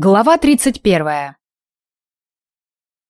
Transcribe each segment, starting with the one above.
Глава 31.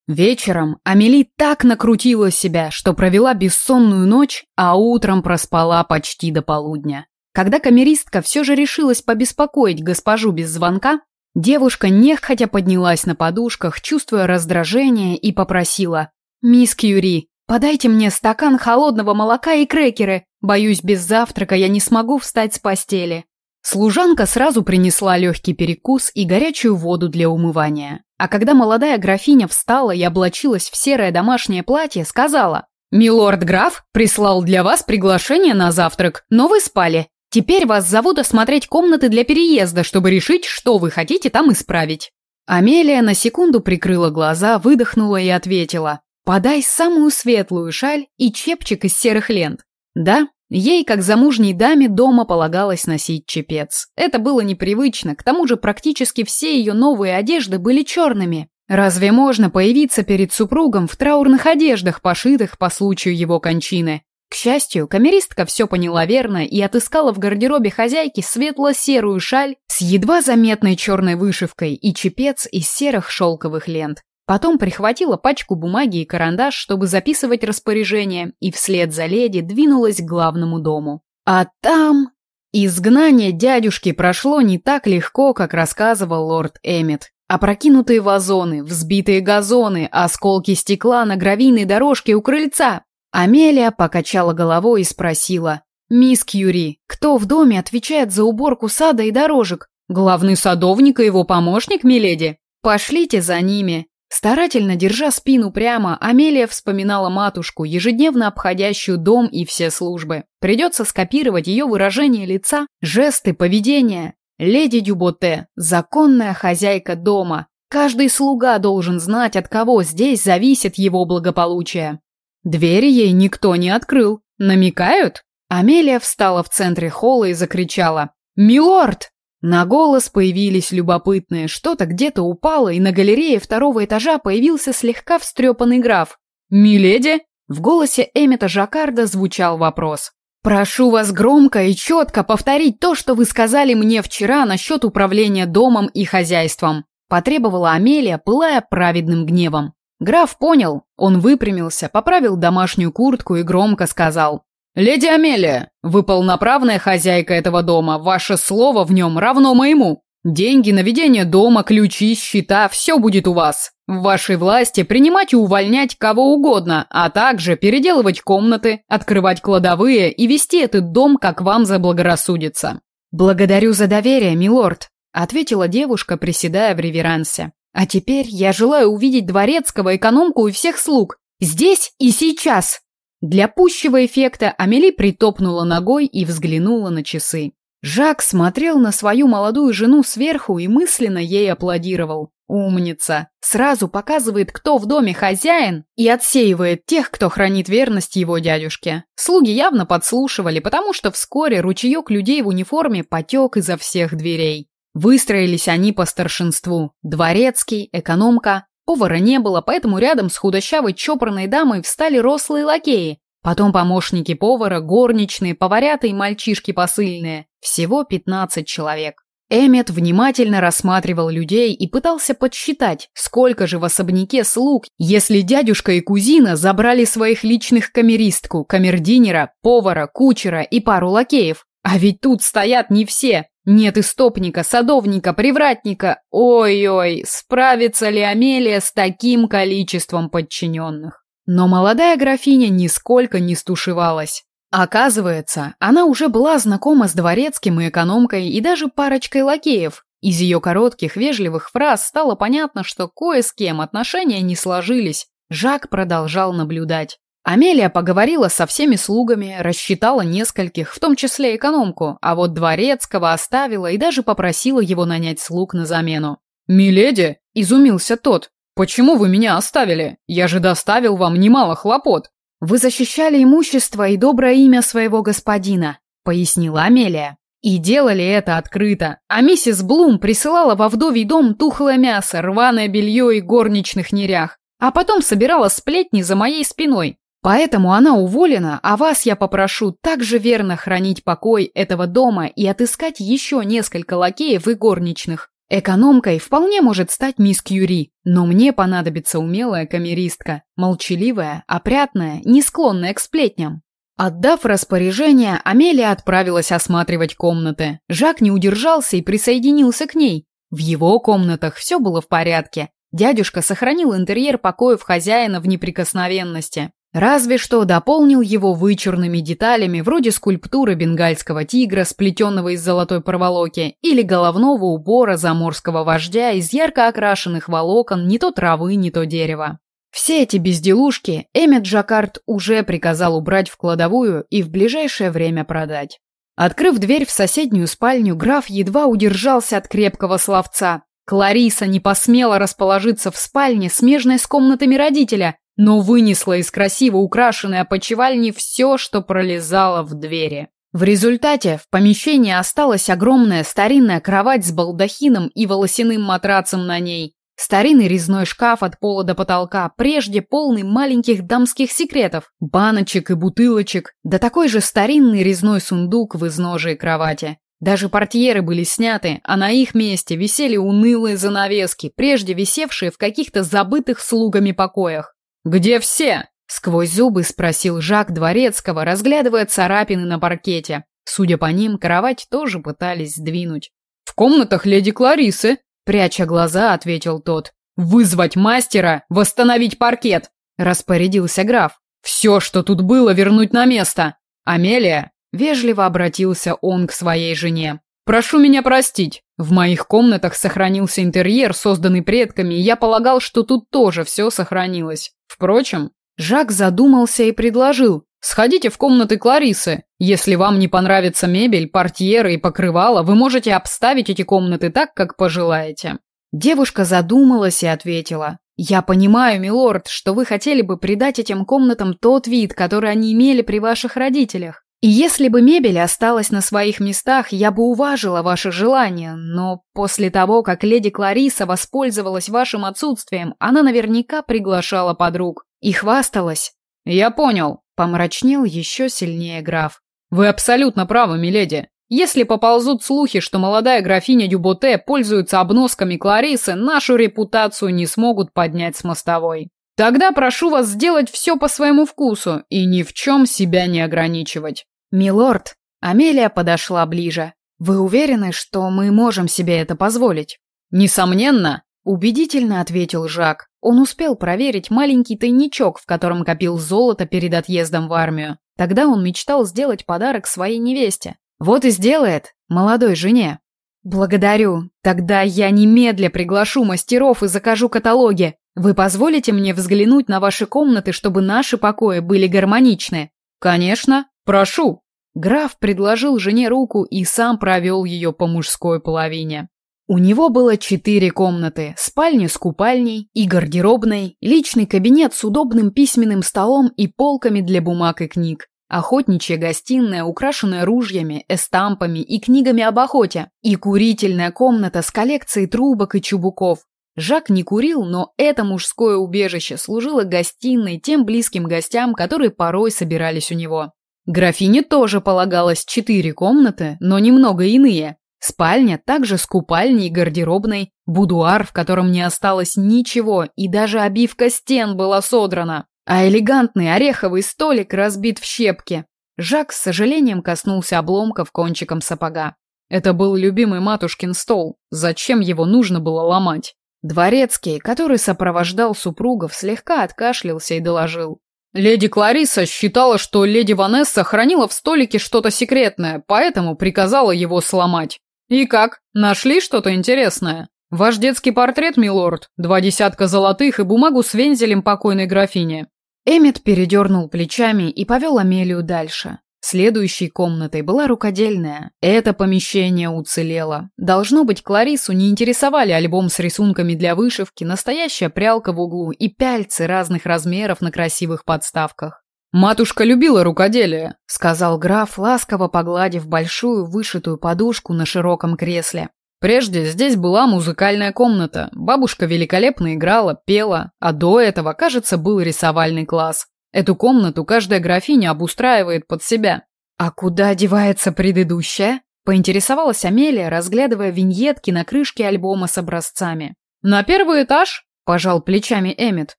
Вечером Амели так накрутила себя, что провела бессонную ночь, а утром проспала почти до полудня. Когда камеристка все же решилась побеспокоить госпожу без звонка, девушка нехотя поднялась на подушках, чувствуя раздражение, и попросила «Мисс Кьюри, подайте мне стакан холодного молока и крекеры. Боюсь, без завтрака я не смогу встать с постели». Служанка сразу принесла легкий перекус и горячую воду для умывания. А когда молодая графиня встала и облачилась в серое домашнее платье, сказала «Милорд граф прислал для вас приглашение на завтрак, но вы спали. Теперь вас зовут осмотреть комнаты для переезда, чтобы решить, что вы хотите там исправить». Амелия на секунду прикрыла глаза, выдохнула и ответила «Подай самую светлую шаль и чепчик из серых лент». Да, Ей, как замужней даме, дома полагалось носить чепец. Это было непривычно, к тому же практически все ее новые одежды были черными. Разве можно появиться перед супругом в траурных одеждах, пошитых по случаю его кончины? К счастью, камеристка все поняла верно и отыскала в гардеробе хозяйки светло-серую шаль с едва заметной черной вышивкой и чепец из серых шелковых лент. Потом прихватила пачку бумаги и карандаш, чтобы записывать распоряжение, и вслед за леди двинулась к главному дому. А там... Изгнание дядюшки прошло не так легко, как рассказывал лорд Эммет. Опрокинутые вазоны, взбитые газоны, осколки стекла на гравийной дорожке у крыльца. Амелия покачала головой и спросила. «Мисс Кьюри, кто в доме отвечает за уборку сада и дорожек? Главный садовник и его помощник, миледи? Пошлите за ними. Старательно держа спину прямо, Амелия вспоминала матушку, ежедневно обходящую дом и все службы. Придется скопировать ее выражение лица, жесты, поведение. Леди Дюботе – законная хозяйка дома. Каждый слуга должен знать, от кого здесь зависит его благополучие. Двери ей никто не открыл. Намекают? Амелия встала в центре холла и закричала. «Милорд!» На голос появились любопытные, что-то где-то упало, и на галерее второго этажа появился слегка встрепанный граф. «Миледи?» В голосе Эммета Жаккарда звучал вопрос. «Прошу вас громко и четко повторить то, что вы сказали мне вчера насчет управления домом и хозяйством», потребовала Амелия, пылая праведным гневом. Граф понял, он выпрямился, поправил домашнюю куртку и громко сказал «Леди Амелия, вы полноправная хозяйка этого дома, ваше слово в нем равно моему. Деньги на ведение дома, ключи, счета – все будет у вас. В вашей власти принимать и увольнять кого угодно, а также переделывать комнаты, открывать кладовые и вести этот дом, как вам заблагорассудится». «Благодарю за доверие, милорд», – ответила девушка, приседая в реверансе. «А теперь я желаю увидеть дворецкого, экономку и всех слуг. Здесь и сейчас!» Для пущего эффекта Амели притопнула ногой и взглянула на часы. Жак смотрел на свою молодую жену сверху и мысленно ей аплодировал. Умница. Сразу показывает, кто в доме хозяин, и отсеивает тех, кто хранит верность его дядюшке. Слуги явно подслушивали, потому что вскоре ручеек людей в униформе потек изо всех дверей. Выстроились они по старшинству. Дворецкий, экономка, Повара не было, поэтому рядом с худощавой чопорной дамой встали рослые лакеи. Потом помощники повара, горничные, поварята и мальчишки посыльные. Всего 15 человек. Эммет внимательно рассматривал людей и пытался подсчитать, сколько же в особняке слуг, если дядюшка и кузина забрали своих личных камеристку, камердинера, повара, кучера и пару лакеев. А ведь тут стоят не все. Нет истопника, садовника, привратника. Ой-ой, справится ли Амелия с таким количеством подчиненных? Но молодая графиня нисколько не стушевалась. Оказывается, она уже была знакома с дворецким и экономкой и даже парочкой лакеев. Из ее коротких вежливых фраз стало понятно, что кое с кем отношения не сложились. Жак продолжал наблюдать. Амелия поговорила со всеми слугами, рассчитала нескольких, в том числе экономку, а вот дворецкого оставила и даже попросила его нанять слуг на замену. «Миледи!» – изумился тот. «Почему вы меня оставили? Я же доставил вам немало хлопот!» «Вы защищали имущество и доброе имя своего господина», – пояснила Амелия. И делали это открыто. А миссис Блум присылала во вдовий дом тухлое мясо, рваное белье и горничных нерях. А потом собирала сплетни за моей спиной. Поэтому она уволена, а вас я попрошу также верно хранить покой этого дома и отыскать еще несколько лакеев и горничных. Экономкой вполне может стать мисс Кьюри, но мне понадобится умелая камеристка, молчаливая, опрятная, не склонная к сплетням. Отдав распоряжение, Амелия отправилась осматривать комнаты. Жак не удержался и присоединился к ней. В его комнатах все было в порядке. Дядюшка сохранил интерьер покоев хозяина в неприкосновенности. Разве что дополнил его вычурными деталями вроде скульптуры бенгальского тигра, сплетенного из золотой проволоки, или головного убора заморского вождя из ярко окрашенных волокон не то травы, не то дерева. Все эти безделушки Эммет Джакард уже приказал убрать в кладовую и в ближайшее время продать. Открыв дверь в соседнюю спальню, граф едва удержался от крепкого словца. Клариса не посмела расположиться в спальне, смежной с комнатами родителя, но вынесла из красиво украшенной опочивальни все, что пролезало в двери. В результате в помещении осталась огромная старинная кровать с балдахином и волосяным матрацем на ней, старинный резной шкаф от пола до потолка, прежде полный маленьких дамских секретов, баночек и бутылочек, да такой же старинный резной сундук в изножии кровати. Даже портьеры были сняты, а на их месте висели унылые занавески, прежде висевшие в каких-то забытых слугами покоях. «Где все?» – сквозь зубы спросил Жак Дворецкого, разглядывая царапины на паркете. Судя по ним, кровать тоже пытались сдвинуть. «В комнатах леди Кларисы», – пряча глаза, ответил тот. «Вызвать мастера, восстановить паркет», – распорядился граф. «Все, что тут было, вернуть на место. Амелия», – вежливо обратился он к своей жене. «Прошу меня простить. В моих комнатах сохранился интерьер, созданный предками, и я полагал, что тут тоже все сохранилось. Впрочем, Жак задумался и предложил. «Сходите в комнаты Кларисы. Если вам не понравится мебель, портьеры и покрывало, вы можете обставить эти комнаты так, как пожелаете». Девушка задумалась и ответила. «Я понимаю, милорд, что вы хотели бы придать этим комнатам тот вид, который они имели при ваших родителях. И если бы мебель осталась на своих местах, я бы уважила ваше желание, но после того, как леди Клариса воспользовалась вашим отсутствием, она наверняка приглашала подруг и хвасталась. Я понял, помрачнел еще сильнее граф. Вы абсолютно правы, миледи. Если поползут слухи, что молодая графиня Дюботе пользуется обносками Кларисы, нашу репутацию не смогут поднять с мостовой. Тогда прошу вас сделать все по своему вкусу и ни в чем себя не ограничивать. Милорд, Амелия подошла ближе. Вы уверены, что мы можем себе это позволить? Несомненно, убедительно ответил Жак. Он успел проверить маленький тайничок, в котором копил золото перед отъездом в армию. Тогда он мечтал сделать подарок своей невесте. Вот и сделает, молодой жене. Благодарю. Тогда я немедля приглашу мастеров и закажу каталоги. Вы позволите мне взглянуть на ваши комнаты, чтобы наши покои были гармоничны? Конечно, прошу. Граф предложил жене руку и сам провел ее по мужской половине. У него было четыре комнаты, спальня с купальней и гардеробной, личный кабинет с удобным письменным столом и полками для бумаг и книг, охотничья гостиная, украшенная ружьями, эстампами и книгами об охоте, и курительная комната с коллекцией трубок и чубуков, Жак не курил, но это мужское убежище служило гостиной тем близким гостям, которые порой собирались у него. Графине тоже полагалось четыре комнаты, но немного иные. Спальня также с купальней и гардеробной, будуар, в котором не осталось ничего, и даже обивка стен была содрана, а элегантный ореховый столик разбит в щепки. Жак с сожалением коснулся обломков кончиком сапога. Это был любимый матушкин стол, зачем его нужно было ломать? Дворецкий, который сопровождал супругов, слегка откашлялся и доложил. Леди Клариса считала, что леди Ванесса хранила в столике что-то секретное, поэтому приказала его сломать. И как? Нашли что-то интересное? Ваш детский портрет, милорд, два десятка золотых и бумагу с вензелем покойной графини. Эммет передернул плечами и повел Амелию дальше. Следующей комнатой была рукодельная. Это помещение уцелело. Должно быть, Кларису не интересовали альбом с рисунками для вышивки, настоящая прялка в углу и пяльцы разных размеров на красивых подставках. «Матушка любила рукоделие», — сказал граф, ласково погладив большую вышитую подушку на широком кресле. «Прежде здесь была музыкальная комната. Бабушка великолепно играла, пела, а до этого, кажется, был рисовальный класс. Эту комнату каждая графиня обустраивает под себя. А куда девается предыдущая? Поинтересовалась Амелия, разглядывая виньетки на крышке альбома с образцами. «На первый этаж?» – пожал плечами Эммет.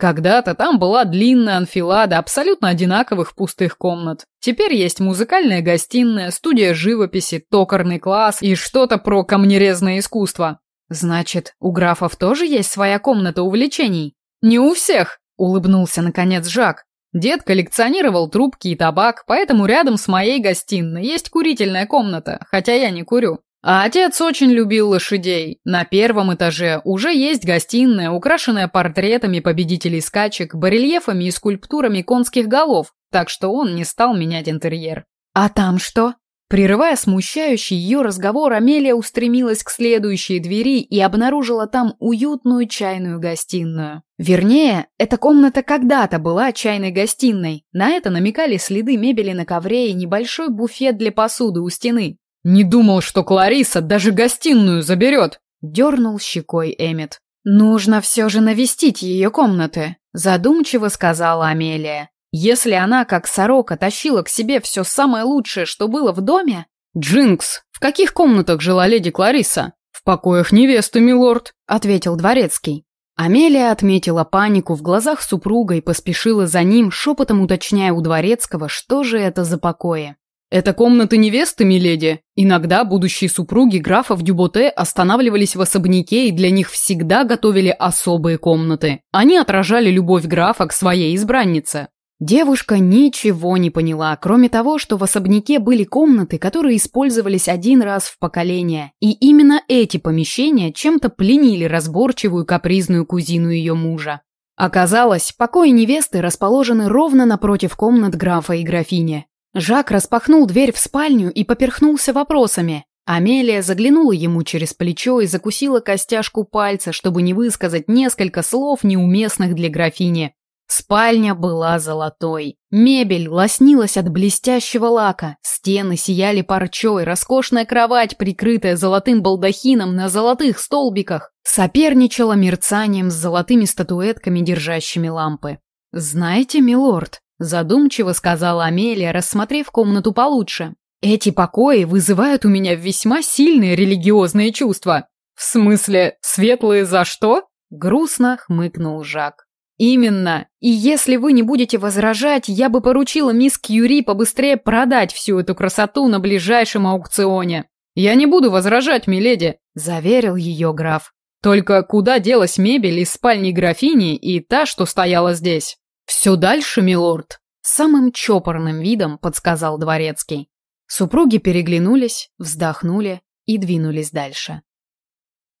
Когда-то там была длинная анфилада абсолютно одинаковых пустых комнат. Теперь есть музыкальная гостиная, студия живописи, токарный класс и что-то про камнерезное искусство. Значит, у графов тоже есть своя комната увлечений? Не у всех, улыбнулся наконец Жак. Дед коллекционировал трубки и табак, поэтому рядом с моей гостиной есть курительная комната, хотя я не курю. А отец очень любил лошадей. На первом этаже уже есть гостиная, украшенная портретами победителей скачек, барельефами и скульптурами конских голов, так что он не стал менять интерьер. «А там что?» Прерывая смущающий ее разговор, Амелия устремилась к следующей двери и обнаружила там уютную чайную гостиную. Вернее, эта комната когда-то была чайной гостиной. На это намекали следы мебели на ковре и небольшой буфет для посуды у стены. «Не думал, что Клариса даже гостиную заберет!» — дернул щекой Эммет. «Нужно все же навестить ее комнаты», — задумчиво сказала Амелия. «Если она, как сорока, тащила к себе все самое лучшее, что было в доме...» «Джинкс, в каких комнатах жила леди Клариса?» «В покоях невесты, милорд», — ответил дворецкий. Амелия отметила панику в глазах супруга и поспешила за ним, шепотом уточняя у дворецкого, что же это за покои. «Это комната невесты, миледи. Иногда будущие супруги графов Дюботе останавливались в особняке, и для них всегда готовили особые комнаты. Они отражали любовь графа к своей избраннице». Девушка ничего не поняла, кроме того, что в особняке были комнаты, которые использовались один раз в поколение, и именно эти помещения чем-то пленили разборчивую капризную кузину ее мужа. Оказалось, покои невесты расположены ровно напротив комнат графа и графини. Жак распахнул дверь в спальню и поперхнулся вопросами. Амелия заглянула ему через плечо и закусила костяшку пальца, чтобы не высказать несколько слов, неуместных для графини. Спальня была золотой. Мебель лоснилась от блестящего лака, стены сияли парчой, роскошная кровать, прикрытая золотым балдахином на золотых столбиках, соперничала мерцанием с золотыми статуэтками, держащими лампы. «Знаете, милорд», Задумчиво сказала Амелия, рассмотрев комнату получше. Эти покои вызывают у меня весьма сильные религиозные чувства. В смысле, светлые за что? Грустно хмыкнул Жак. Именно. И если вы не будете возражать, я бы поручила мисс Кьюри побыстрее продать всю эту красоту на ближайшем аукционе. Я не буду возражать, миледи, заверил ее граф. Только куда делась мебель из спальни графини и та, что стояла здесь? «Все дальше, милорд», — самым чопорным видом подсказал дворецкий. Супруги переглянулись, вздохнули и двинулись дальше.